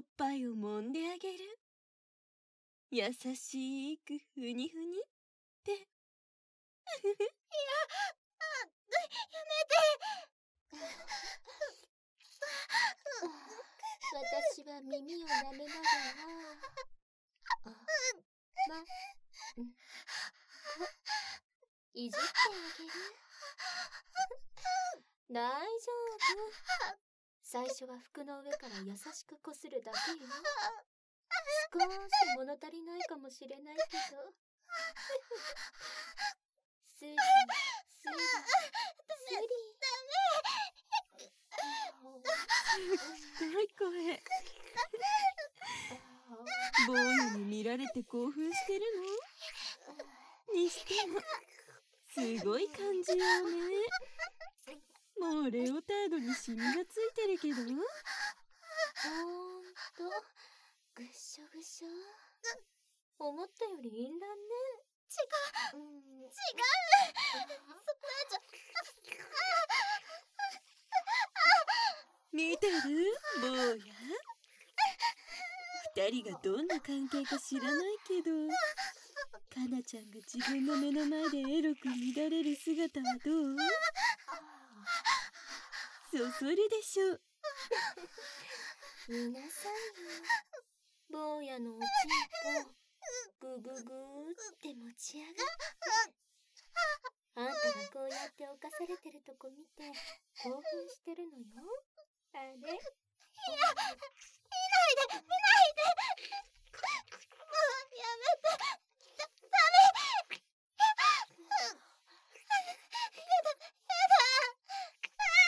っぱいを揉んであげる。優しくふにふにって。いやあやめて。私は耳を舐めながら。あまうん。いじってあげる。大丈夫。最初は服の上から優しくこするだけよ。少し物足りないかもしれないけど。スリスリスリすごい声。坊やに見られて興奮してるのにしてもすごい感じよねもうレオタードにシミがついてるけど。ほんと？ぐっしょぐしょ？思ったよりいいんだね。違う。うん。違う。そんなじゃ見てる？坊や？二人がどんな関係か知らないけど。かなちゃんが自分の目の前でエロく乱れる姿はどう？そそるでしょ見なさいよ。坊やのおちんぽ。ぐぐぐーって持ち上がって。あんたがこうやって犯されてるとこ見て興奮してるのよ。あれ？見ないで。見ないで。もうやめて。だダメ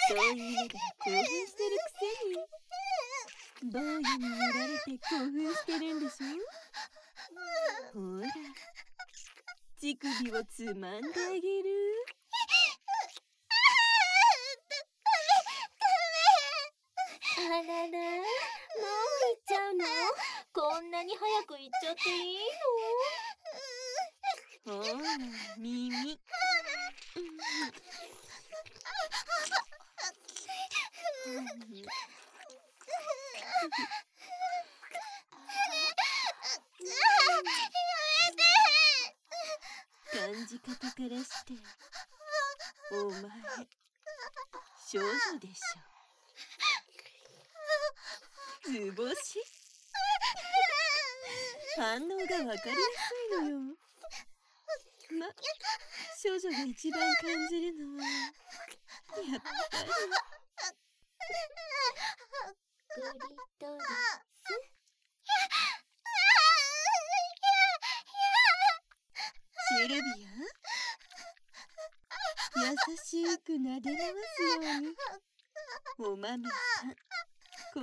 そういなが興奮してるくせに。坊やに見られて興奮してるんでしょ？ほら乳首をつまんであげる。あららもう行っちゃうの？こんなに早く行っちゃっていいの？ほら耳。感じ方からしてお前少女でしょ。図星？反応がわかりやすいのよ。ま少女が一番感じるのはやっぱり。グリトリシルビア？優しく撫で回すように。おまみさん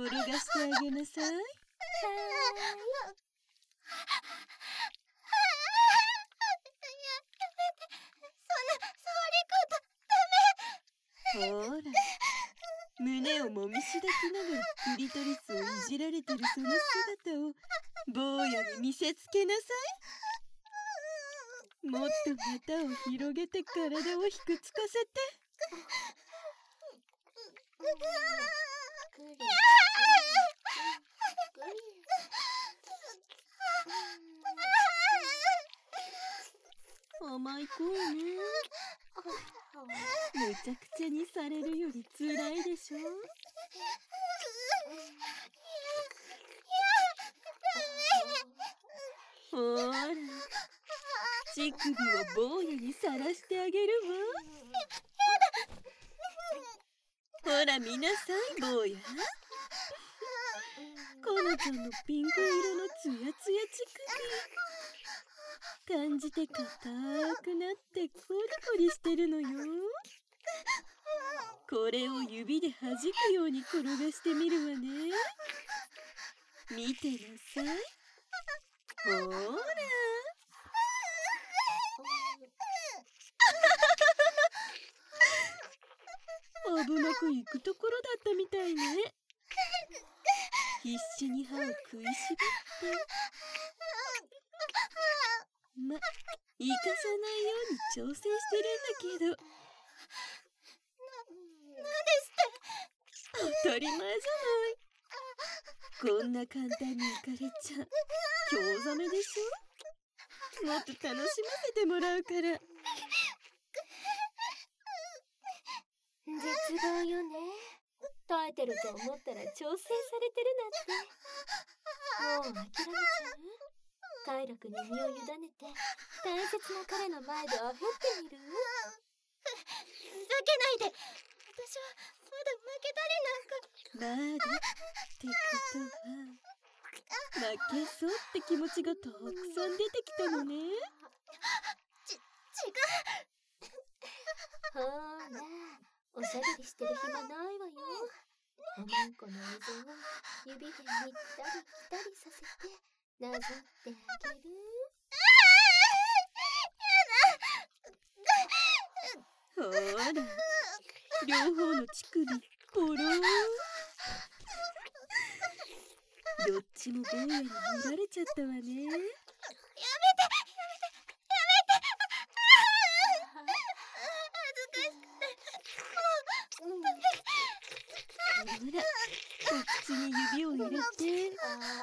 転がしてあげなさい。ほら胸をもみしだきながらクリトリスをいじられてるその姿を坊やに見せつけなさい。もっと股を広げて体をひくつかせて。グリグリ甘い声ねちゃくちゃにされるより辛いでしょ？ほら乳首を坊やにさらしてあげるわ。ほら見なさい坊や。このちゃんのピンク色のツヤツヤ乳首。感じて硬くなってコリコリしてるのよ。これを指で弾くように転がしてみるわね。見てなさい。ほら。危なく行くところだったみたいね。必死に歯を食いしばって。ま、生かさないように調整してるんだけど。ですって。当たり前じゃない。こんな簡単に浮かれちゃ興ざめでしょ。もっと楽しませてもらうから。絶望よね。耐えてると思ったら調整されてるなんて。もう諦めちゃう。快楽に身を委ねて。大切な彼の前であふってみる。ふざけないで私はまだ負けたりなんかまだってことは。負けそうって気持ちがたくさん出てきたのね。違ほらおしゃべりしてる暇ないわよ。おまんこの溝を指で行ったり来たりさせて。なぞってあげる ほら両方の乳首ポロー。ンどっちも坊やに見られちゃったわね。ほらお口に指を入れて。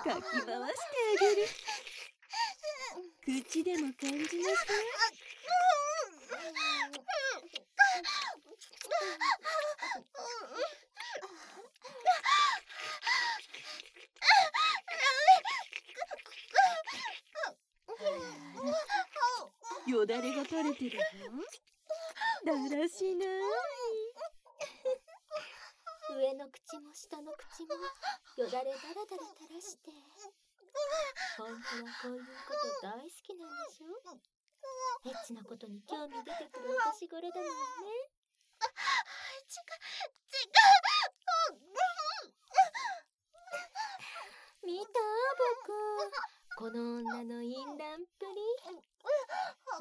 かき回してあげる口でも感じなさいよだれが垂れてるのだらしない上の口も下の口も。よだれだらだら垂らして。本当はこういうこと大好きなんでしょ？エッチなことに興味出てくるお年頃だもんね。見た？僕。この女の淫乱っぷり。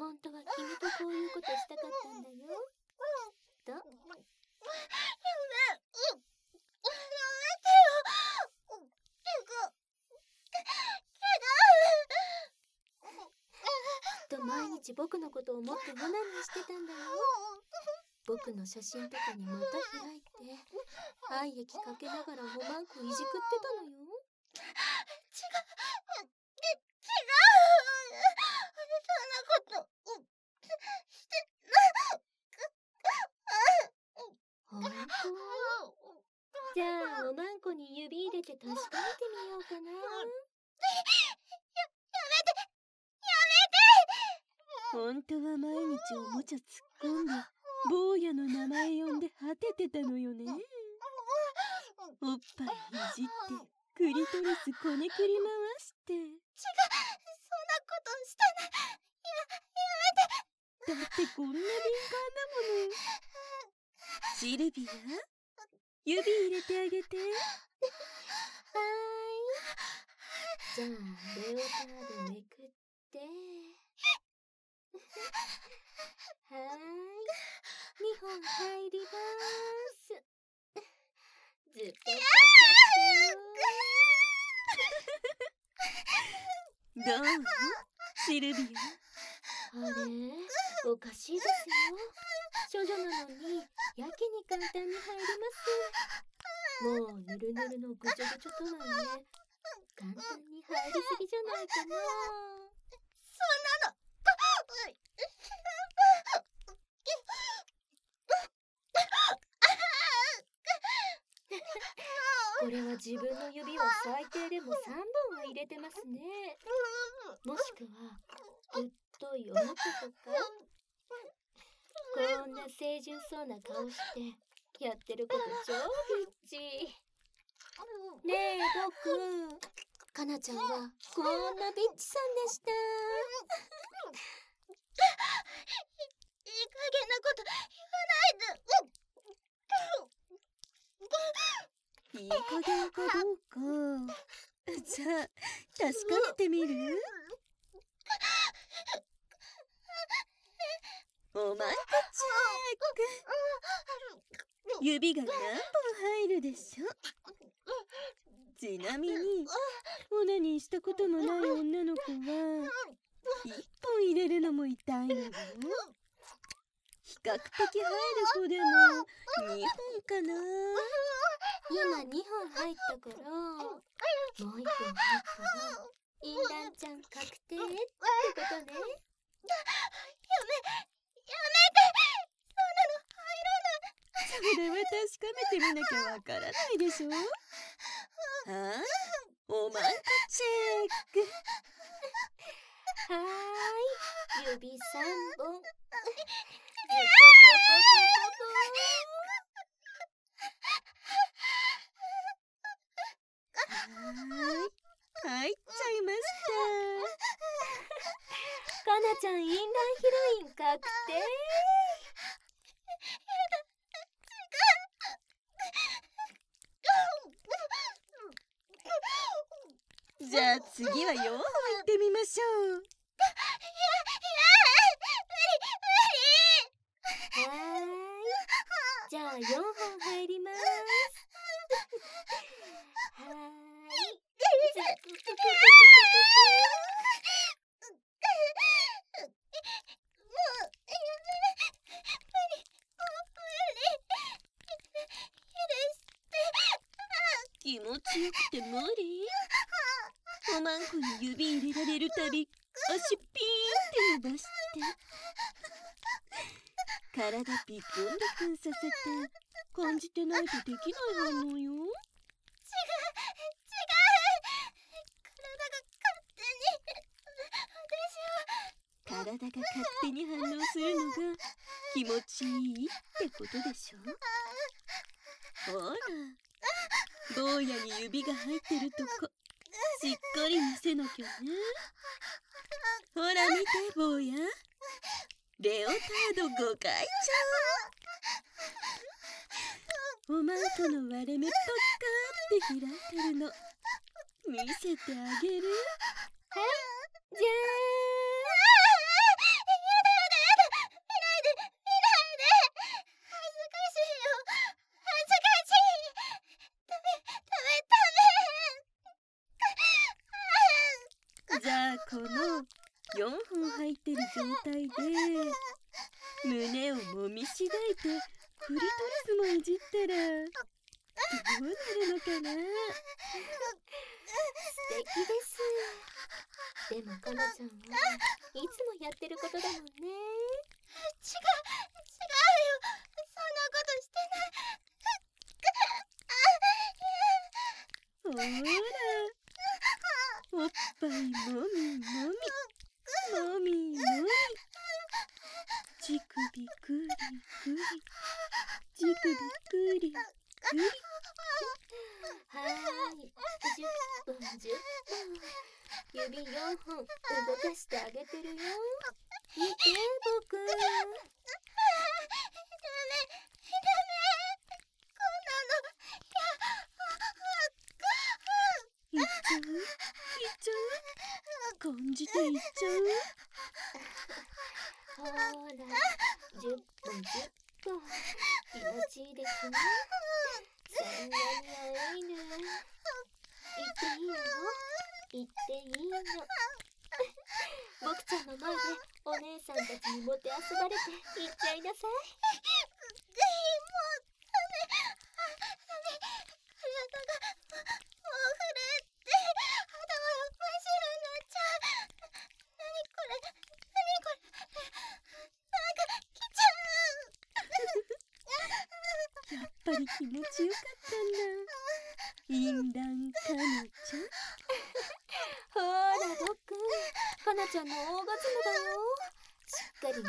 本当は君とこういうことしたかったんだよ。ど？きっと毎日僕のことを思ってオナニーしてたんだよ。僕の写真とかにまた開いて 愛液かけながらおまんこいじくってたのよ。ほんじゃあおまんこに指入れて確かめてみようかな。本当は毎日おもちゃ突っ込んで 坊やの名前呼んで果ててたのよね。おっぱいいじってクリトリスこねくり回して。だってこんな敏感だもの。シルビア？指入れてあげて。はーい。じゃあレオタードめくって。はーい。2本入ります。ずっとパどう？シルビあれ？おかしいですよ。処女なのにやけに簡単に入ります。もうぬるぬるのぐちょぐちょとはいえ簡単に入りすぎじゃないかな これは自分の指を最低でも3本は入れてますね。もしくはぶっといおもちゃとかこんな清純そうな顔してやってること超ビッチねえ僕。かなちゃんはこんなビッチさんでした。いい加減なことアいいい加減かどうか。じゃあ確かめてみる？おまんこチェック指が何本入るでしょ？ちなみにオナニーしたこともない女の子は一本入れるのも痛いのよ。比較的入る子でも2本かな？今2本入ったからもう一本入ったらインランちゃん確定ってことね？やめやめてそんなの入らないそれは確かめてみなきゃわからないでしょああおまんこチェックはーい指三本はい入っちゃいましポかなちゃんインランヒロイン確定じゃあ次は4本いってみましょうはーいじゃあ4本入ります。はーい。ズクククククク気持ちよくて無理。おまんこに指入れられるたび足ピーンって伸ばして。体ビクンビクンさせて感じてないとできない反応よ。体が勝手に反応するのが気持ちいいってことでしょ？ほら。坊やに指が入ってるとこ。しっかり見せなきゃね。ほら見て坊や。レオタード5回ちゃうおまんこの割れ目ポッカーって開いてるの。見せてあげる。じゃあこの4本入ってる状態で胸をもみしだいてクリトリスもいじったらどうなるのかなーん素敵ですでもかなちゃんはいつもやってることだもんね。ほらおっぱいもみもみ。もみもみ。乳首くり乳首くりくりはーい10分10分指4本動かしてあげてるよ見て僕いっちゃういっちゃう感じていっちゃうほーら10分10分気持ちいいでしょそんなに青いの言っていいの言っていいの僕ちゃんの前でお姉さんたちにもてあそばれて行っちゃいなさいやっぱり気持ちよかったんだインランかなちゃんほーら僕かなちゃんのオーガズムだよしっかり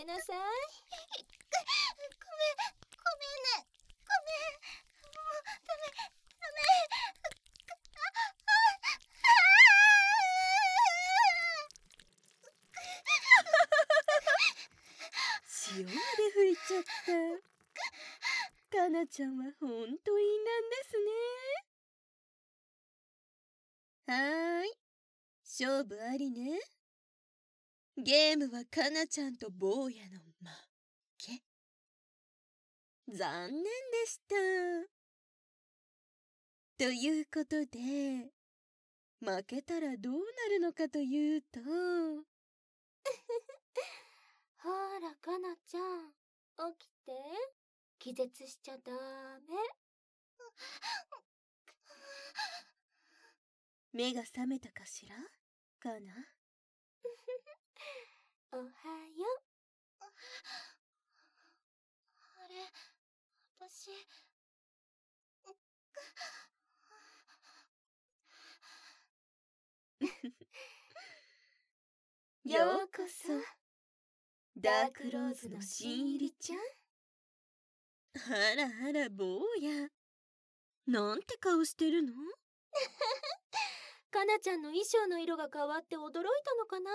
けなさい。ごめんごめんねごめんもうダメダメ塩まで吹いちゃった。かなちゃんはほんといいなんですね。はーい。勝負ありね。ゲームはかなちゃんと坊やの負け。残念でした。ということで負けたらどうなるのかというと。ほーらかなちゃん起きて。気絶しちゃダメ。目が覚めたかしら？かな？おはよあれ私 ようこそダークローズの新入りちゃん。あらあら坊や。なんて顔してるの？かなちゃんの衣装の色が変わって驚いたのかな？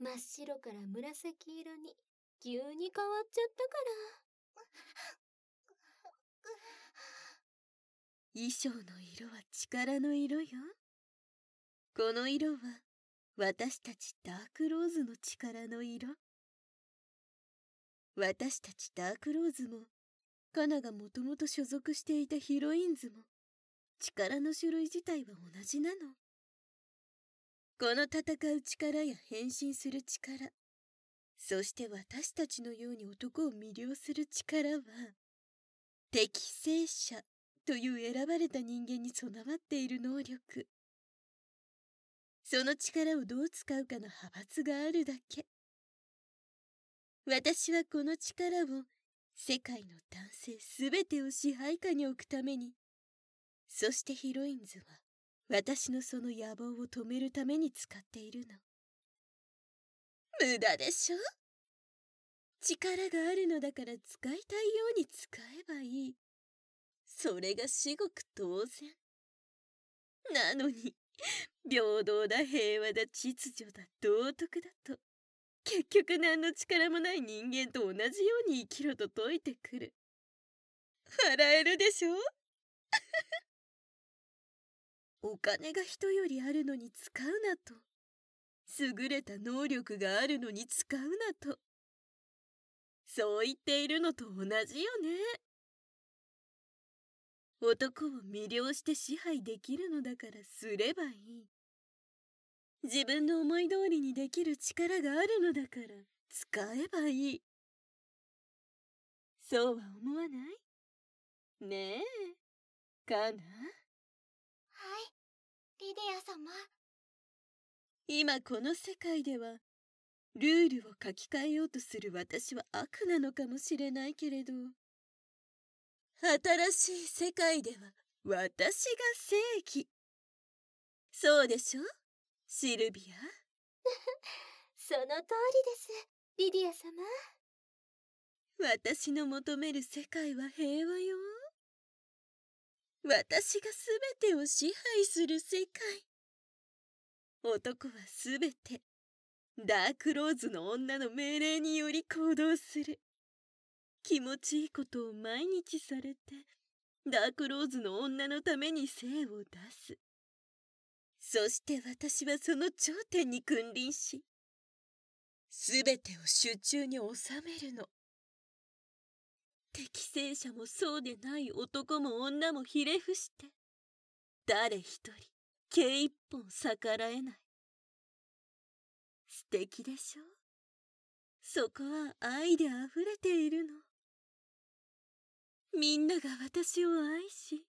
真っ白から紫色に急に変わっちゃったから。衣装の色は力の色よ。この色は私たちダークローズの力の色。私たちダークローズもカナがもともと所属していたヒロインズも力の種類自体は同じなの。この戦う力や変身する力。そして私たちのように男を魅了する力は適正者という選ばれた人間に備わっている能力。その力をどう使うかの派閥があるだけ。私はこの力を世界の男性すべてを支配下に置くためにそしてヒロインズは私のその野望を止めるために使っているの。無駄でしょ？力があるのだから使いたいように使えばいい。それが至極当然。なのに平等だ平和だ秩序だ道徳だと結局何の力もない人間と同じように生きろと説いてくる。笑えるでしょ？お金が人よりあるのに使うなと。優れた能力があるのに使うなと。そう言っているのと同じよね。男を魅了して支配できるのだからすればいい。自分の思い通りにできる力があるのだから使えばいい。そうは思わない？ねえかな？はい。リディア様。今この世界ではルールを書き換えようとする私は悪なのかもしれないけれど新しい世界では私が正義。そうでしょ？シルビア？その通りですリディア様。私の求める世界は平和よ私がすべてを支配する世界。男はすべてダークローズの女の命令により行動する。気持ちいいことを毎日されてダークローズの女のために精を出す。そして私はその頂点に君臨しすべてを手中に収めるの。適正者もそうでない男も女もひれ伏して誰一人毛一本逆らえない。素敵でしょ？そこは愛であふれているの。みんなが私を愛し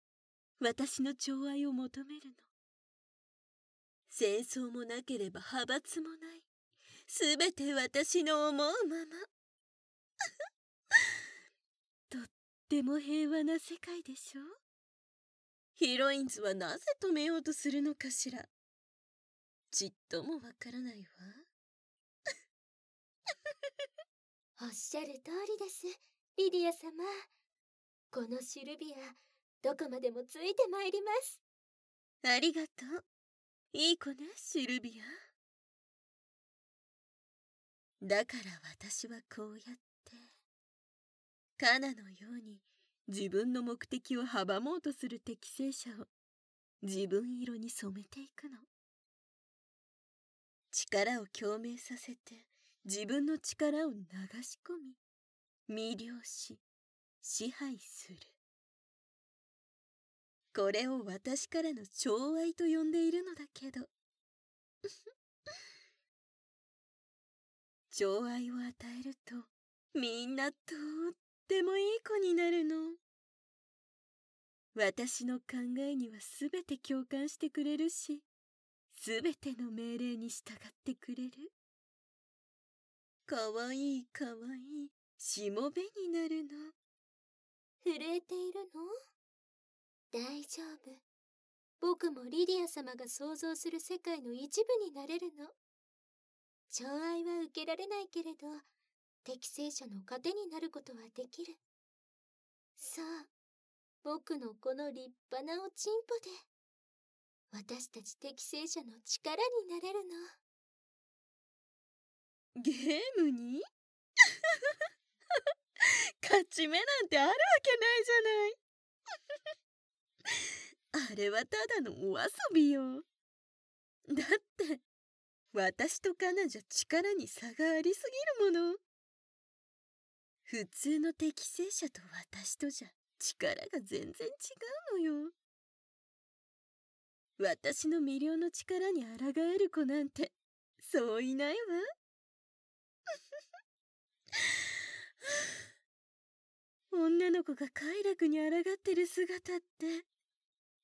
私の寵愛を求めるの。戦争もなければ派閥もない。すべて私の思うまま。っても平和な世界でしょ？ヒロインズはなぜ止めようとするのかしら？ちっともわからないわ。おっしゃる通りです。リディア様。このシルビアどこまでもついてまいります。ありがとう。いい子ねシルビア。だから私はこうやってカナのように自分の目的を阻もうとする適正者を自分色に染めていくの。力を共鳴させて自分の力を流し込み魅了し支配する。これを私からの寵愛と呼んでいるのだけど。寵愛を与えるとみんなとってもいい子になるの私の考えにはすべて共感してくれるし、すべての命令に従ってくれる。かわいいかわいい、しもべになるの。震えているの？大丈夫。僕もリディア様が想像する世界の一部になれるの。寵愛は受けられないけれど、適正者の糧になることはできる。さあ、僕のこの立派なおちんぽで、私たち適正者の力になれるの。ゲームに？勝ち目なんてあるわけないじゃない あれはただのお遊びよ。だって、私とカナじゃ力に差がありすぎるもの。普通の適正者と私とじゃ力が全然違うのよ。私の魅了の力に抗える子なんて、そういないわ。女の子が快楽に抗ってる姿って、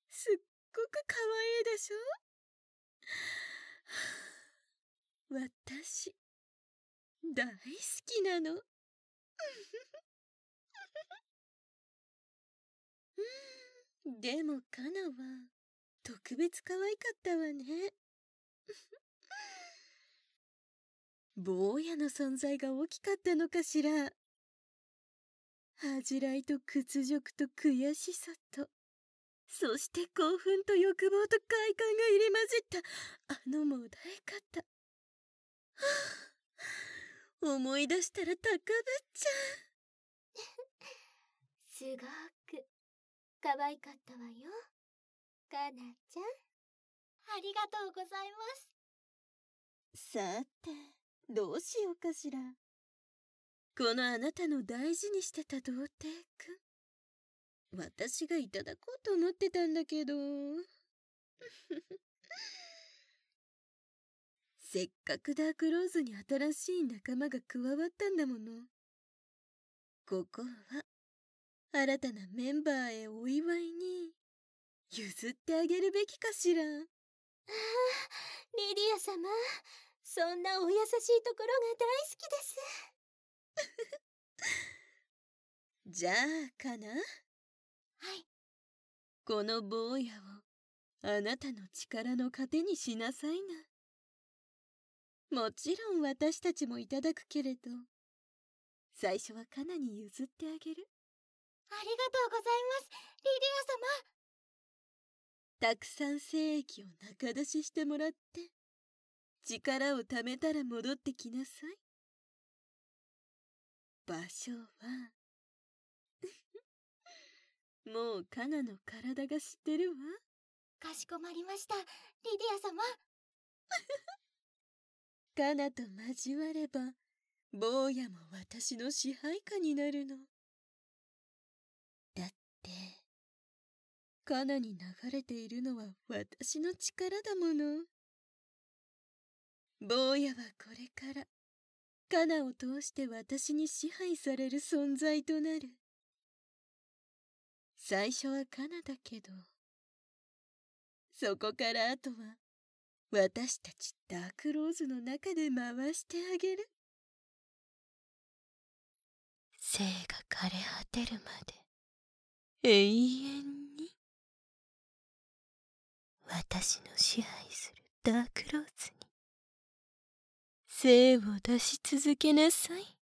すっごく可愛いでしょ？私、大好きなの。でもカナは特別可愛かったわね。坊やの存在が大きかったのかしら。恥じらいと屈辱と悔しさと、そして興奮と欲望と快感が入り混じったあのも穏やかった。はあ、思い出したら高ぶっちゃう。すごく可愛かったわよ。かなちゃん。ありがとうございます。さて、どうしようかしら。このあなたの大事にしてた童貞くん。私がいただこうと思ってたんだけど。せっかくダークローズに新しい仲間が加わったんだもの。ここは、新たなメンバーへお祝いに、譲ってあげるべきかしら。ああ、リディア様、そんなお優しいところが大好きです。じゃあ、かな？はい。この坊やを、あなたの力の糧にしなさいな。もちろん私たちもいただくけれど、最初はカナに譲ってあげる。ありがとうございます、リリア様。たくさん精液を中出ししてもらって、力を貯めたら戻ってきなさい。場所は もうカナの体が知ってるわ。かしこまりました、リディア様。カナと交われば、坊やも私の支配下になるの。だって、カナに流れているのは私の力だもの。坊やはこれから、カナを通して私に支配される存在となる。最初はカナだけど、そこからあとは、私たちダークローズの中で回してあげる。生が枯れ果てるまで、永遠に、私の支配するダークローズに、精を出し続けなさい。